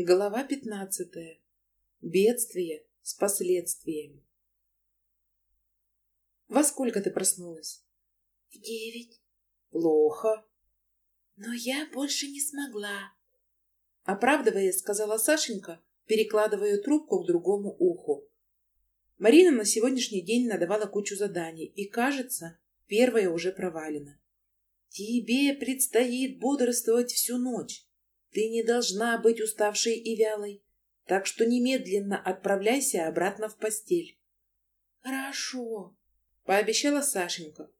Глава пятнадцатая. Бедствие с последствиями. Во сколько ты проснулась? В девять. Плохо. Но я больше не смогла. Оправдываясь, сказала Сашенька, перекладывая трубку к другому уху. Марина на сегодняшний день надавала кучу заданий, и, кажется, первое уже провалено. Тебе предстоит бодрствовать всю ночь. Ты не должна быть уставшей и вялой, так что немедленно отправляйся обратно в постель. Хорошо, пообещала Сашенька.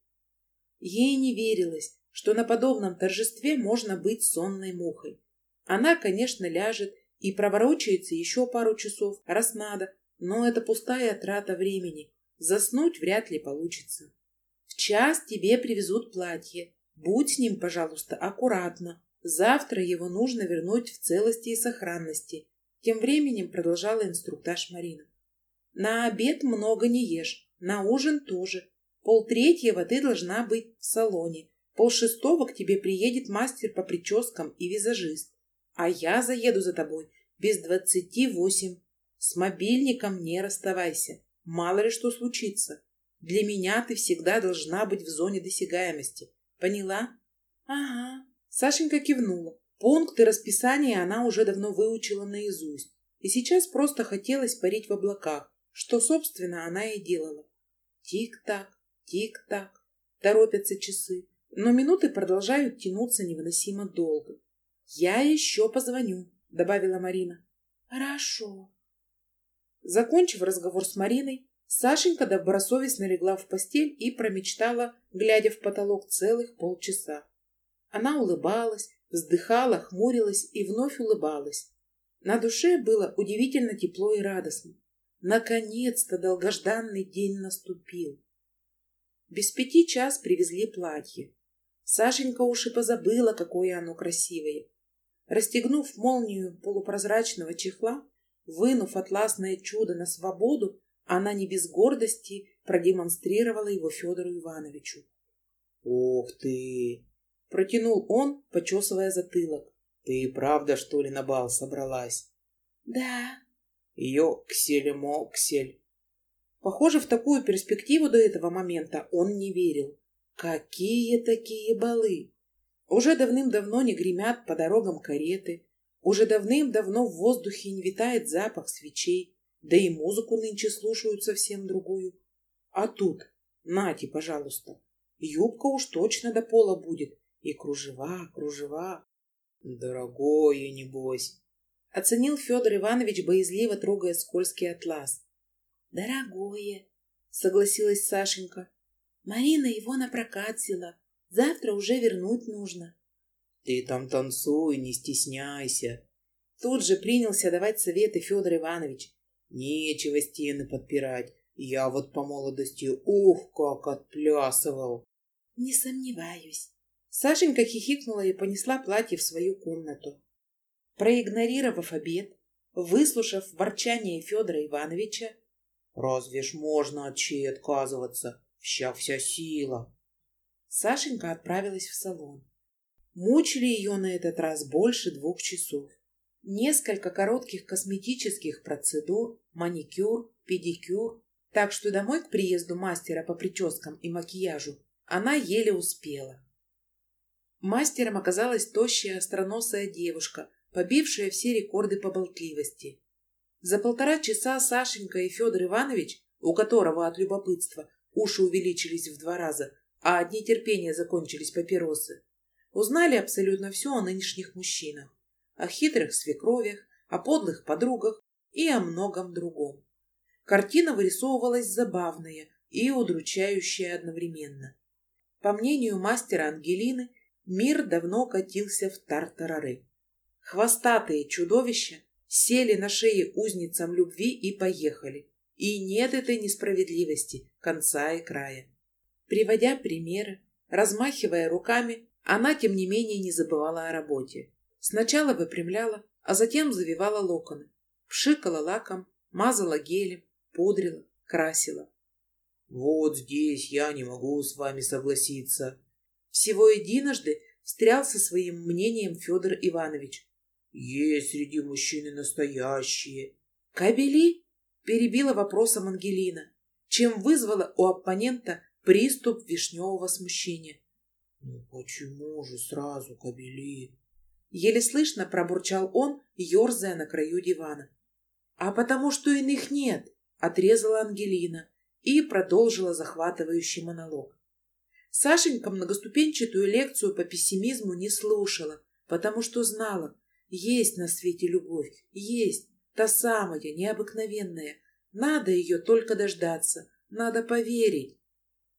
Ей не верилось, что на подобном торжестве можно быть сонной мухой. Она, конечно, ляжет и проворочается еще пару часов, раз надо, но это пустая трата времени. Заснуть вряд ли получится. В час тебе привезут платье. Будь с ним, пожалуйста, аккуратно. Завтра его нужно вернуть в целости и сохранности. Тем временем продолжала инструктаж Марина. На обед много не ешь, на ужин тоже. Полтретьего ты должна быть в салоне. Полшестого к тебе приедет мастер по прическам и визажист. А я заеду за тобой без двадцати восемь. С мобильником не расставайся. Мало ли что случится. Для меня ты всегда должна быть в зоне досягаемости. Поняла? Ага. Сашенька кивнула. Пункты расписания она уже давно выучила наизусть. И сейчас просто хотелось парить в облаках, что, собственно, она и делала. Тик-так, тик-так. Торопятся часы, но минуты продолжают тянуться невыносимо долго. «Я еще позвоню», — добавила Марина. «Хорошо». Закончив разговор с Мариной, Сашенька добросовестно легла в постель и промечтала, глядя в потолок целых полчаса. Она улыбалась, вздыхала, хмурилась и вновь улыбалась. На душе было удивительно тепло и радостно. Наконец-то долгожданный день наступил. Без пяти час привезли платье. Сашенька уж и позабыла, какое оно красивое. Расстегнув молнию полупрозрачного чехла, вынув атласное чудо на свободу, она не без гордости продемонстрировала его Федору Ивановичу. «Ух ты!» Протянул он, почесывая затылок. Ты правда, что ли, на бал собралась? Да. Ёксель-моксель. Похоже, в такую перспективу до этого момента он не верил. Какие такие балы? Уже давным-давно не гремят по дорогам кареты. Уже давным-давно в воздухе не витает запах свечей. Да и музыку нынче слушают совсем другую. А тут, нате, пожалуйста, юбка уж точно до пола будет, и кружева, кружева. Дорогое, небось. Оценил Федор Иванович, боязливо трогая скользкий атлас. Дорогое, согласилась Сашенька. Марина его на прокат взяла. Завтра уже вернуть нужно. Ты там танцуй, не стесняйся. Тут же принялся давать советы Федор Иванович. Нечего стены подпирать. Я вот по молодости, ух, как отплясывал. Не сомневаюсь. Сашенька хихикнула и понесла платье в свою комнату. Проигнорировав обед, выслушав ворчание Федора Ивановича, «Разве ж можно от чьей отказываться? Вся вся сила!» Сашенька отправилась в салон. Мучили ее на этот раз больше двух часов. Несколько коротких косметических процедур, маникюр, педикюр, так что домой к приезду мастера по прическам и макияжу она еле успела. Мастером оказалась тощая остроносая девушка, побившая все рекорды по болтливости. За полтора часа Сашенька и Федор Иванович, у которого от любопытства уши увеличились в два раза, а от нетерпения закончились папиросы, узнали абсолютно все о нынешних мужчинах, о хитрых свекровях, о подлых подругах и о многом другом. Картина вырисовывалась забавная и удручающая одновременно. По мнению мастера Ангелины, мир давно катился в тартарары. Хвостатые чудовища сели на шеи узницам любви и поехали. И нет этой несправедливости конца и края. Приводя примеры, размахивая руками, она, тем не менее, не забывала о работе. Сначала выпрямляла, а затем завивала локоны, пшикала лаком, мазала гелем, пудрила, красила. «Вот здесь я не могу с вами согласиться», всего единожды встрял со своим мнением Федор Иванович. Есть среди мужчин и настоящие. Кабели? Перебила вопросом Ангелина, чем вызвала у оппонента приступ вишневого смущения. Ну почему же сразу кабели? Еле слышно пробурчал он, ерзая на краю дивана. А потому что иных нет, отрезала Ангелина и продолжила захватывающий монолог. Сашенька многоступенчатую лекцию по пессимизму не слушала, потому что знала, есть на свете любовь, есть, та самая, необыкновенная. Надо ее только дождаться, надо поверить.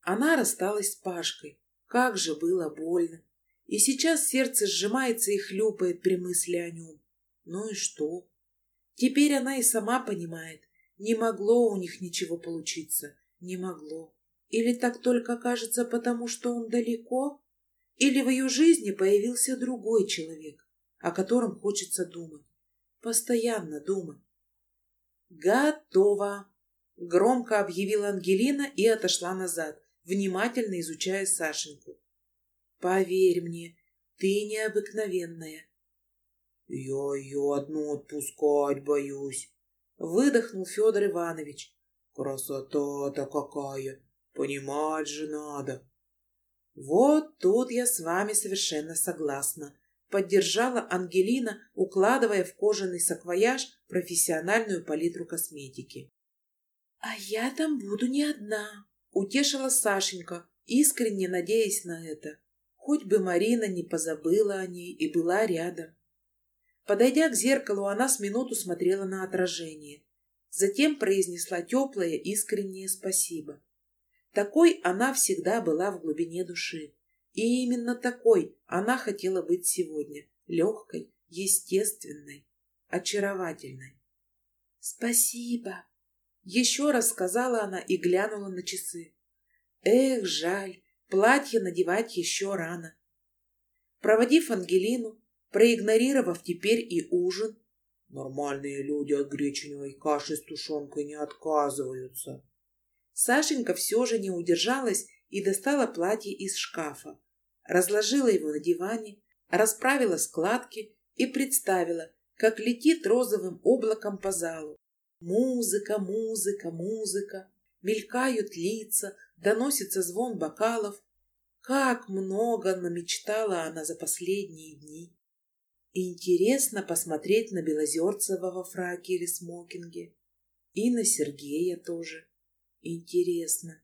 Она рассталась с Пашкой. Как же было больно. И сейчас сердце сжимается и хлюпает при мысли о нем. Ну и что? Теперь она и сама понимает, не могло у них ничего получиться. Не могло. Или так только кажется, потому что он далеко? Или в ее жизни появился другой человек, о котором хочется думать? Постоянно думать. «Готово!» — громко объявила Ангелина и отошла назад, внимательно изучая Сашеньку. «Поверь мне, ты необыкновенная». «Я ее одну отпускать боюсь», — выдохнул Федор Иванович. «Красота-то какая! Понимать же надо!» «Вот тут я с вами совершенно согласна», — поддержала Ангелина, укладывая в кожаный саквояж профессиональную палитру косметики. «А я там буду не одна», — утешила Сашенька, искренне надеясь на это. Хоть бы Марина не позабыла о ней и была рядом. Подойдя к зеркалу, она с минуту смотрела на отражение. Затем произнесла теплое, искреннее спасибо. Такой она всегда была в глубине души. И именно такой она хотела быть сегодня. Легкой, естественной, очаровательной. «Спасибо!» Еще раз сказала она и глянула на часы. Эх, жаль, платье надевать еще рано. Проводив Ангелину, проигнорировав теперь и ужин, Нормальные люди от гречневой каши с тушенкой не отказываются. Сашенька все же не удержалась и достала платье из шкафа, разложила его на диване, расправила складки и представила, как летит розовым облаком по залу. Музыка, музыка, музыка. Мелькают лица, доносится звон бокалов. Как много намечтала она за последние дни. Интересно посмотреть на Белозерцева во фраке или смокинге. И на Сергея тоже. Интересно.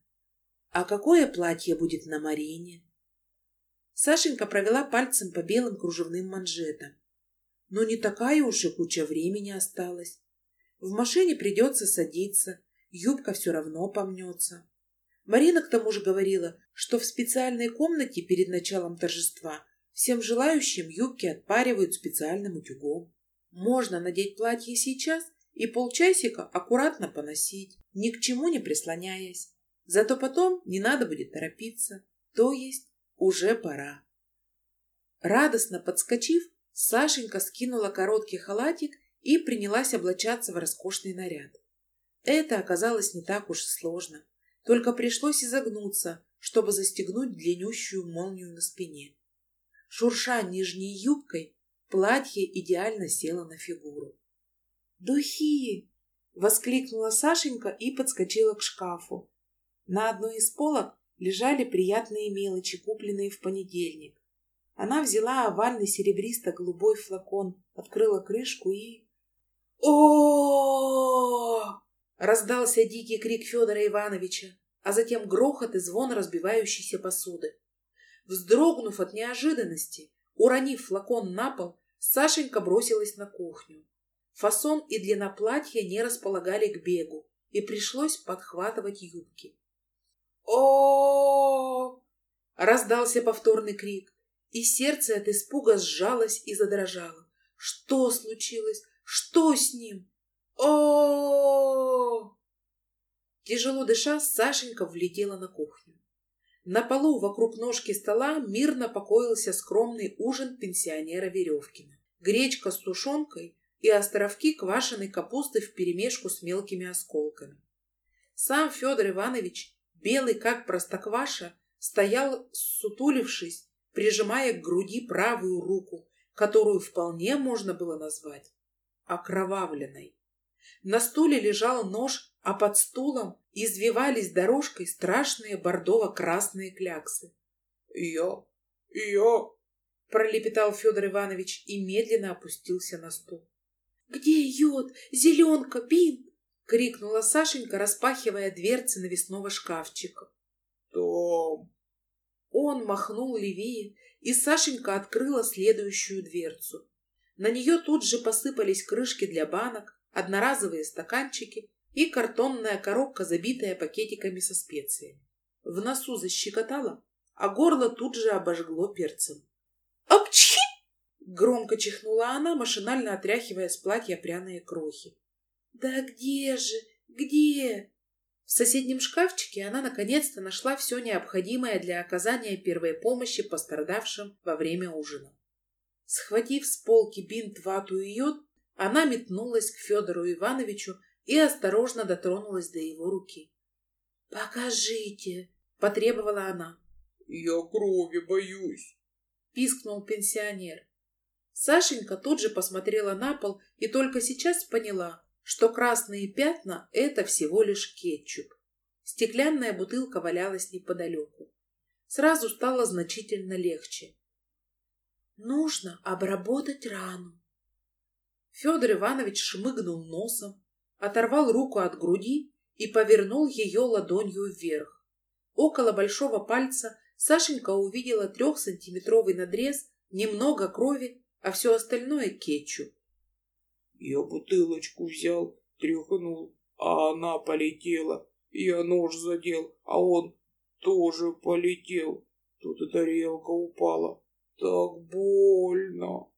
А какое платье будет на Марине? Сашенька провела пальцем по белым кружевным манжетам. Но не такая уж и куча времени осталась. В машине придется садиться, юбка все равно помнется. Марина к тому же говорила, что в специальной комнате перед началом торжества всем желающим юбки отпаривают специальным утюгом. Можно надеть платье сейчас и полчасика аккуратно поносить, ни к чему не прислоняясь. Зато потом не надо будет торопиться, то есть уже пора. Радостно подскочив, Сашенька скинула короткий халатик и принялась облачаться в роскошный наряд. Это оказалось не так уж сложно, только пришлось изогнуться, чтобы застегнуть длиннющую молнию на спине. Шурша нижней юбкой, платье идеально село на фигуру. «Духи!» — воскликнула Сашенька и подскочила к шкафу. На одной из полок лежали приятные мелочи, купленные в понедельник. Она взяла овальный серебристо-голубой флакон, открыла крышку и о Раздался дикий крик Федора Ивановича, а затем грохот и звон разбивающейся посуды. Вздрогнув от неожиданности, уронив флакон на пол, Сашенька бросилась на кухню. Фасон и длина платья не располагали к бегу, и пришлось подхватывать юбки. о Раздался повторный крик, и сердце от испуга сжалось и задрожало. Что случилось? Что с ним? О! Тяжело дыша, Сашенька влетела на кухню. На полу вокруг ножки стола мирно покоился скромный ужин пенсионера Веревкина. Гречка с тушенкой и островки квашеной капусты вперемешку с мелкими осколками. Сам Федор Иванович, белый как простокваша, стоял, сутулившись, прижимая к груди правую руку, которую вполне можно было назвать окровавленной. На стуле лежал нож, а под стулом извивались дорожкой страшные бордово-красные кляксы. «Я... я...» — пролепетал Федор Иванович и медленно опустился на стул. «Где йод? Зеленка? Бинт?» — крикнула Сашенька, распахивая дверцы навесного шкафчика. «Том!» Он махнул левее, и Сашенька открыла следующую дверцу. На нее тут же посыпались крышки для банок, одноразовые стаканчики и картонная коробка, забитая пакетиками со специями. В носу защекотало, а горло тут же обожгло перцем. «Апчхи!» Громко чихнула она, машинально отряхивая с платья пряные крохи. «Да где же? Где?» В соседнем шкафчике она наконец-то нашла все необходимое для оказания первой помощи пострадавшим во время ужина. Схватив с полки бинт, вату и йод, она метнулась к Федору Ивановичу и осторожно дотронулась до его руки. «Покажите!» — потребовала она. «Я крови боюсь!» — пискнул пенсионер. Сашенька тут же посмотрела на пол и только сейчас поняла, что красные пятна — это всего лишь кетчуп. Стеклянная бутылка валялась неподалеку. Сразу стало значительно легче. Нужно обработать рану. Федор Иванович шмыгнул носом, оторвал руку от груди и повернул ее ладонью вверх. Около большого пальца Сашенька увидела трехсантиметровый надрез, немного крови, а все остальное кетчуп. Я бутылочку взял, тряхнул, а она полетела. Я нож задел, а он тоже полетел. Тут и тарелка упала. Так больно.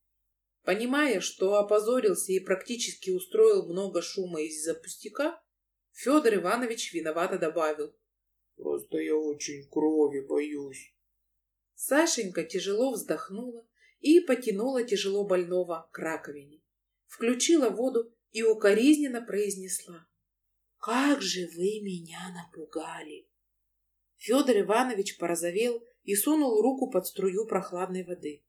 Понимая, что опозорился и практически устроил много шума из-за пустяка, Федор Иванович виновато добавил. Просто я очень крови боюсь. Сашенька тяжело вздохнула и потянула тяжело больного к раковине включила воду и укоризненно произнесла. «Как же вы меня напугали!» Федор Иванович порозовел и сунул руку под струю прохладной воды.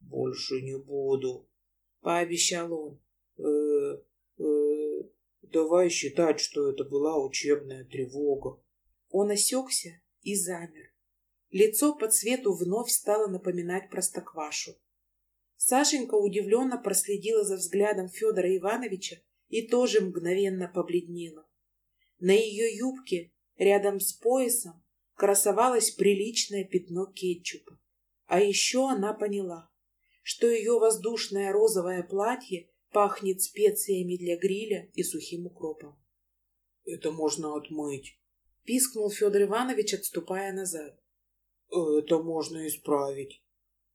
«Больше не буду», — пообещал он. «Э, э, давай считать, что это была учебная тревога». Он осекся и замер. Лицо по цвету вновь стало напоминать простоквашу. Сашенька удивленно проследила за взглядом Федора Ивановича и тоже мгновенно побледнела. На ее юбке, рядом с поясом, красовалось приличное пятно кетчупа. А еще она поняла, что ее воздушное розовое платье пахнет специями для гриля и сухим укропом. «Это можно отмыть», — пискнул Федор Иванович, отступая назад. «Это можно исправить».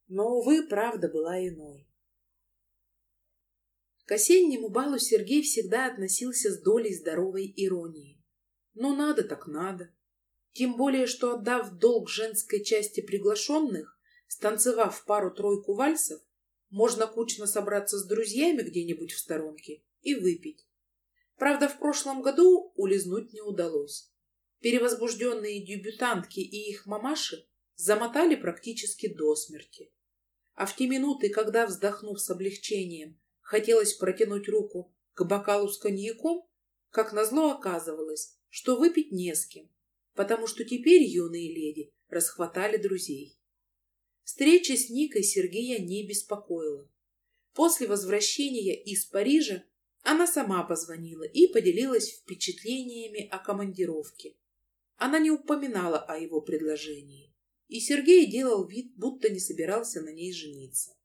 Но, увы, правда была иной. К осеннему балу Сергей всегда относился с долей здоровой иронии. Но надо так надо. Тем более, что отдав долг женской части приглашенных, станцевав пару-тройку вальсов, можно кучно собраться с друзьями где-нибудь в сторонке и выпить. Правда, в прошлом году улизнуть не удалось. Перевозбужденные дебютантки и их мамаши замотали практически до смерти. А в те минуты, когда, вздохнув с облегчением, хотелось протянуть руку к бокалу с коньяком, как назло оказывалось, что выпить не с кем, потому что теперь юные леди расхватали друзей. Встреча с Никой Сергея не беспокоила. После возвращения из Парижа она сама позвонила и поделилась впечатлениями о командировке. Она не упоминала о его предложении. И Сергей делал вид, будто не собирался на ней жениться.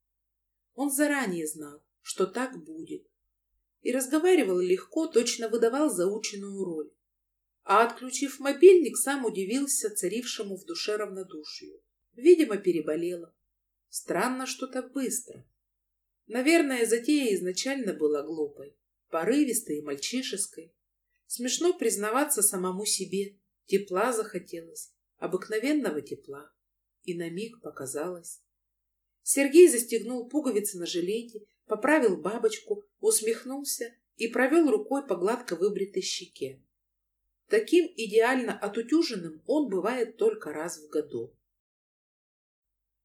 Он заранее знал, что так будет. И разговаривал легко, точно выдавал заученную роль. А отключив мобильник, сам удивился царившему в душе равнодушию. Видимо, переболела. Странно, что так быстро. Наверное, затея изначально была глупой, порывистой и мальчишеской. Смешно признаваться самому себе. Тепла захотелось обыкновенного тепла, и на миг показалось. Сергей застегнул пуговицы на жилете, поправил бабочку, усмехнулся и провел рукой по гладко выбритой щеке. Таким идеально отутюженным он бывает только раз в году.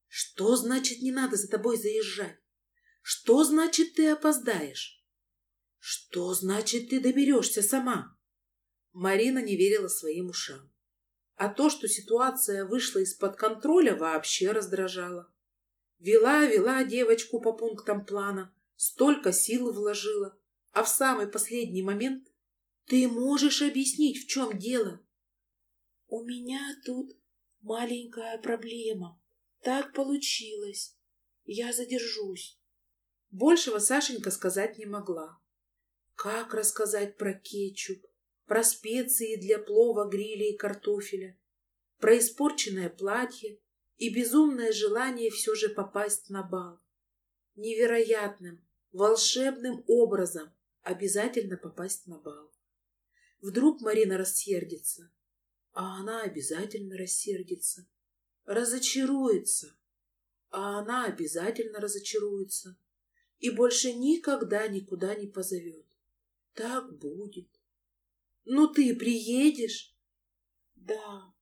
«Что значит не надо за тобой заезжать? Что значит ты опоздаешь? Что значит ты доберешься сама? Марина не верила своим ушам. А то, что ситуация вышла из-под контроля, вообще раздражало. Вела, вела девочку по пунктам плана, столько сил вложила, а в самый последний момент ты можешь объяснить, в чем дело? У меня тут маленькая проблема. Так получилось. Я задержусь. Большего Сашенька сказать не могла. Как рассказать про кетчуп, про специи для плова, гриля и картофеля, про испорченное платье и безумное желание все же попасть на бал? Невероятным, волшебным образом обязательно попасть на бал. Вдруг Марина рассердится, а она обязательно рассердится, разочаруется, а она обязательно разочаруется и больше никогда никуда не позовет. Так будет. Ну ты приедешь? Да.